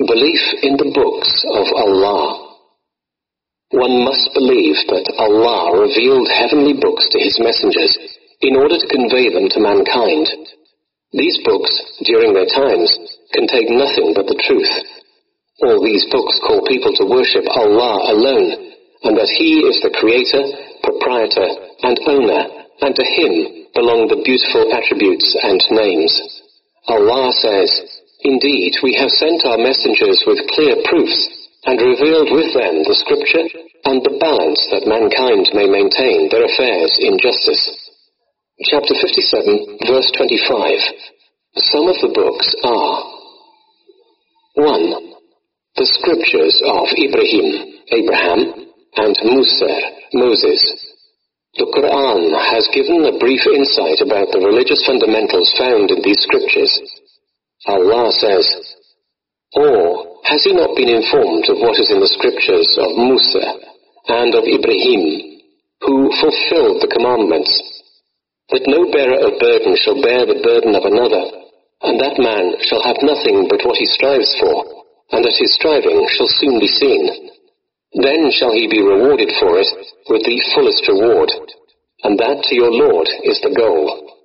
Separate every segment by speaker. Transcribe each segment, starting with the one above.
Speaker 1: Belief in the books of Allah. One must believe that Allah revealed heavenly books to his messengers in order to convey them to mankind. These books, during their times, contain nothing but the truth. All these books call people to worship Allah alone, and that He is the creator, proprietor, and owner, and to Him belong the beautiful attributes and names. Allah says, Indeed, we have sent our messengers with clear proofs and revealed with them the scripture and the balance that mankind may maintain their affairs in justice. Chapter 57, verse 25. Some of the books are 1. The scriptures of Ibrahim, Abraham, and Musa, Moses. The Quran has given a brief insight about the religious fundamentals found in these scriptures Allah says, Or has he not been informed of what is in the scriptures of Musa and of Ibrahim, who fulfilled the commandments, that no bearer of burden shall bear the burden of another, and that man shall have nothing but what he strives for, and that his striving shall soon be seen. Then shall he be rewarded for it with the fullest reward, and that to your Lord is the goal.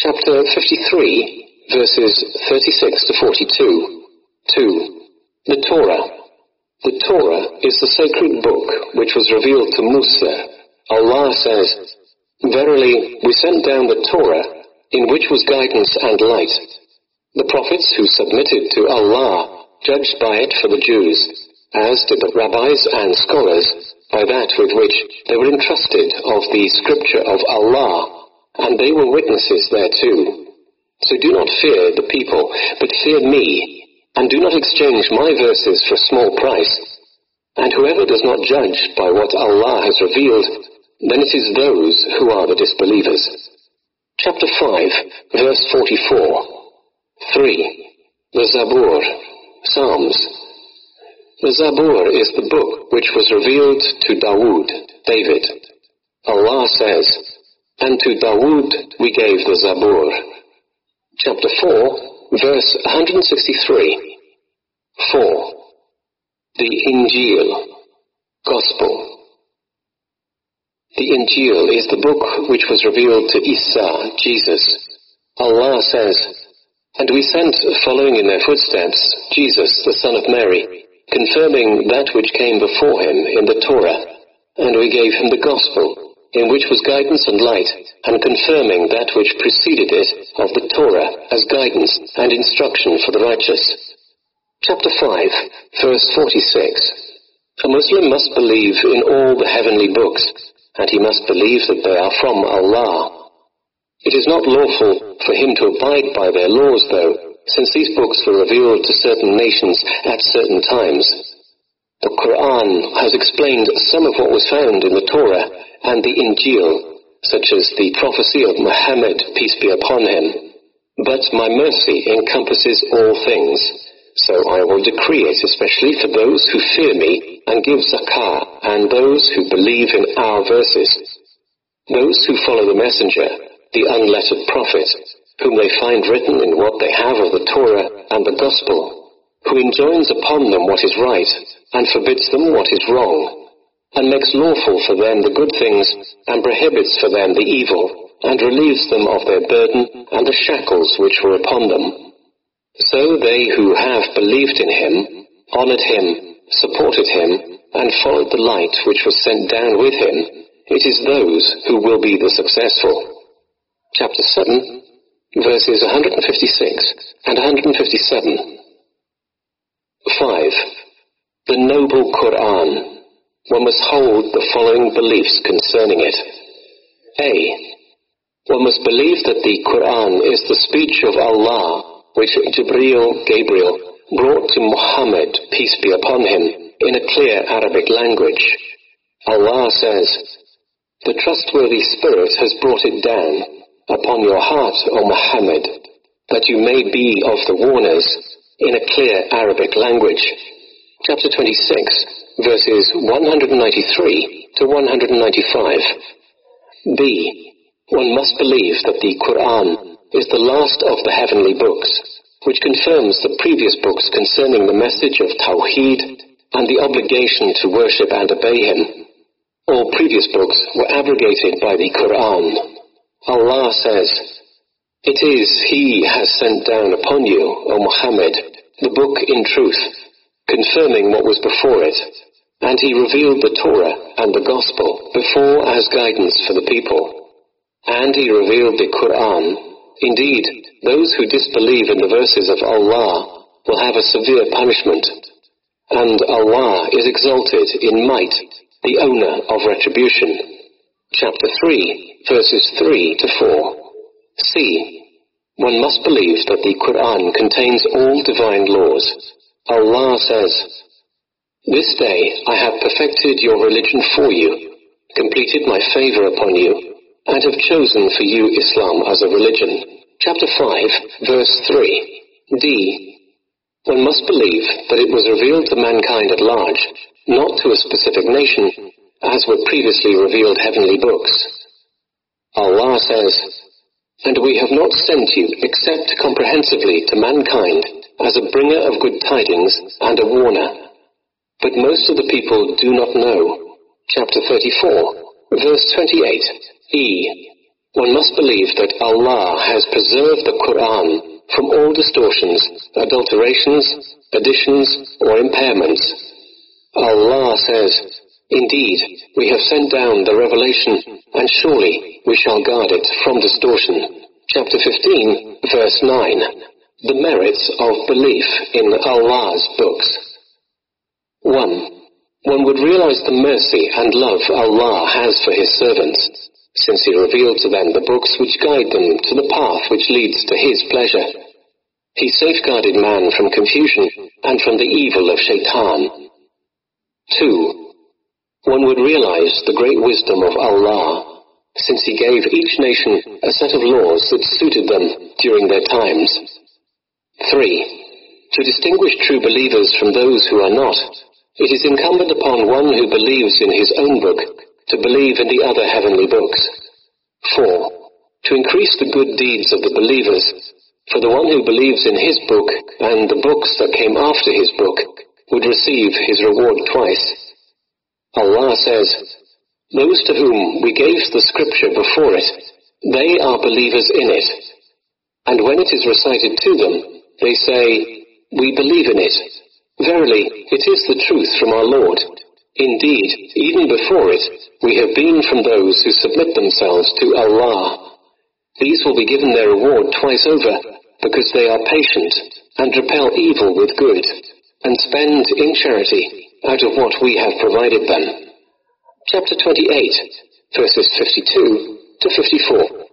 Speaker 1: Chapter 53 verses 36 to 42. 2. The Torah. The Torah is the sacred book which was revealed to Musa. Allah says, Verily, we sent down the Torah, in which was guidance and light. The prophets who submitted to Allah judged by it for the Jews, as did the rabbis and scholars by that with which they were entrusted of the scripture of Allah, and they were witnesses thereto. So do not fear the people, but fear me, and do not exchange my verses for a small price. And whoever does not judge by what Allah has revealed, then it is those who are the disbelievers. Chapter 5, verse 44. 3. The Zabur, Psalms. The Zabur is the book which was revealed to Dawood, David. Allah says, And to Dawood we gave the Zabur chapter 4, verse 163. 4. The Injil, Gospel. The Injil is the book which was revealed to Isa, Jesus. Allah says, And we sent, following in their footsteps, Jesus, the son of Mary, confirming that which came before him in the Torah, and we gave him the Gospel in which was guidance and light, and confirming that which preceded it of the Torah as guidance and instruction for the righteous. Chapter 5, verse 46. A Muslim must believe in all the heavenly books, and he must believe that they are from Allah. It is not lawful for him to abide by their laws, though, since these books were revealed to certain nations at certain times. The Quran has explained some of what was found in the Torah and the Injil, such as the prophecy of Muhammad, peace be upon him. But my mercy encompasses all things, so I will decree it especially for those who fear me and give zakah, and those who believe in our verses. Those who follow the messenger, the unlettered prophet, whom they find written in what they have of the Torah and the Gospel, who enjoins upon them what is right, and forbids them what is wrong, and makes lawful for them the good things, and prohibits for them the evil, and relieves them of their burden and the shackles which were upon them. So they who have believed in him, honored him, supported him, and followed the light which was sent down with him, it is those who will be the successful. Chapter 7, verses 156 and 157. 5. The Noble Quran one must hold the following beliefs concerning it. A. One must believe that the Quran is the speech of Allah, which Jibreel, Gabriel, brought to Muhammad, peace be upon him, in a clear Arabic language. Allah says, The trustworthy Spirit has brought it down upon your heart, O Muhammad, that you may be of the warners in a clear Arabic language. Chapter 26 verses 193 to 195. B. One must believe that the Quran is the last of the heavenly books, which confirms the previous books concerning the message of Tawheed and the obligation to worship and obey him. All previous books were abrogated by the Quran. Allah says, It is He has sent down upon you, O Muhammad, the book in truth, confirming what was before it, and He revealed the Torah and the Gospel before as guidance for the people. And He revealed the Quran. Indeed, those who disbelieve in the verses of Allah will have a severe punishment. And Allah is exalted in might the owner of retribution. Chapter 3, verses 3 to 4. C. One must believe that the Quran contains all divine laws. Allah says, This day I have perfected your religion for you, completed my favor upon you, and have chosen for you Islam as a religion. Chapter 5, verse 3. D. One must believe that it was revealed to mankind at large not to a specific nation, as were previously revealed heavenly books. Allah says, And we have not sent you except comprehensively to mankind as a bringer of good tidings and a warner. But most of the people do not know. Chapter 34, verse 28. E. One must believe that Allah has preserved the Quran from all distortions, adulterations, additions, or impairments Allah says, Indeed, we have sent down the revelation, and surely we shall guard it from distortion. Chapter 15, verse 9. The merits of belief in Allah's books. 1. One would realize the mercy and love Allah has for His servants, since He revealed to them the books which guide them to the path which leads to His pleasure. He safeguarded man from confusion and from the evil of shaitan, Two, one would realize the great wisdom of Allah, since He gave each nation a set of laws that suited them during their times. Three, to distinguish true believers from those who are not, it is incumbent upon one who believes in his own book to believe in the other heavenly books. Four, to increase the good deeds of the believers, for the one who believes in his book and the books that came after his book would receive his reward twice. Allah says, Those to whom we gave the scripture before it, they are believers in it. And when it is recited to them, they say, We believe in it. Verily, it is the truth from our Lord. Indeed, even before it, we have been from those who submit themselves to Allah. These will be given their reward twice over, because they are patient and repel evil with good and spend in charity out of what we have provided them. Chapter 28, verses 52 to 54.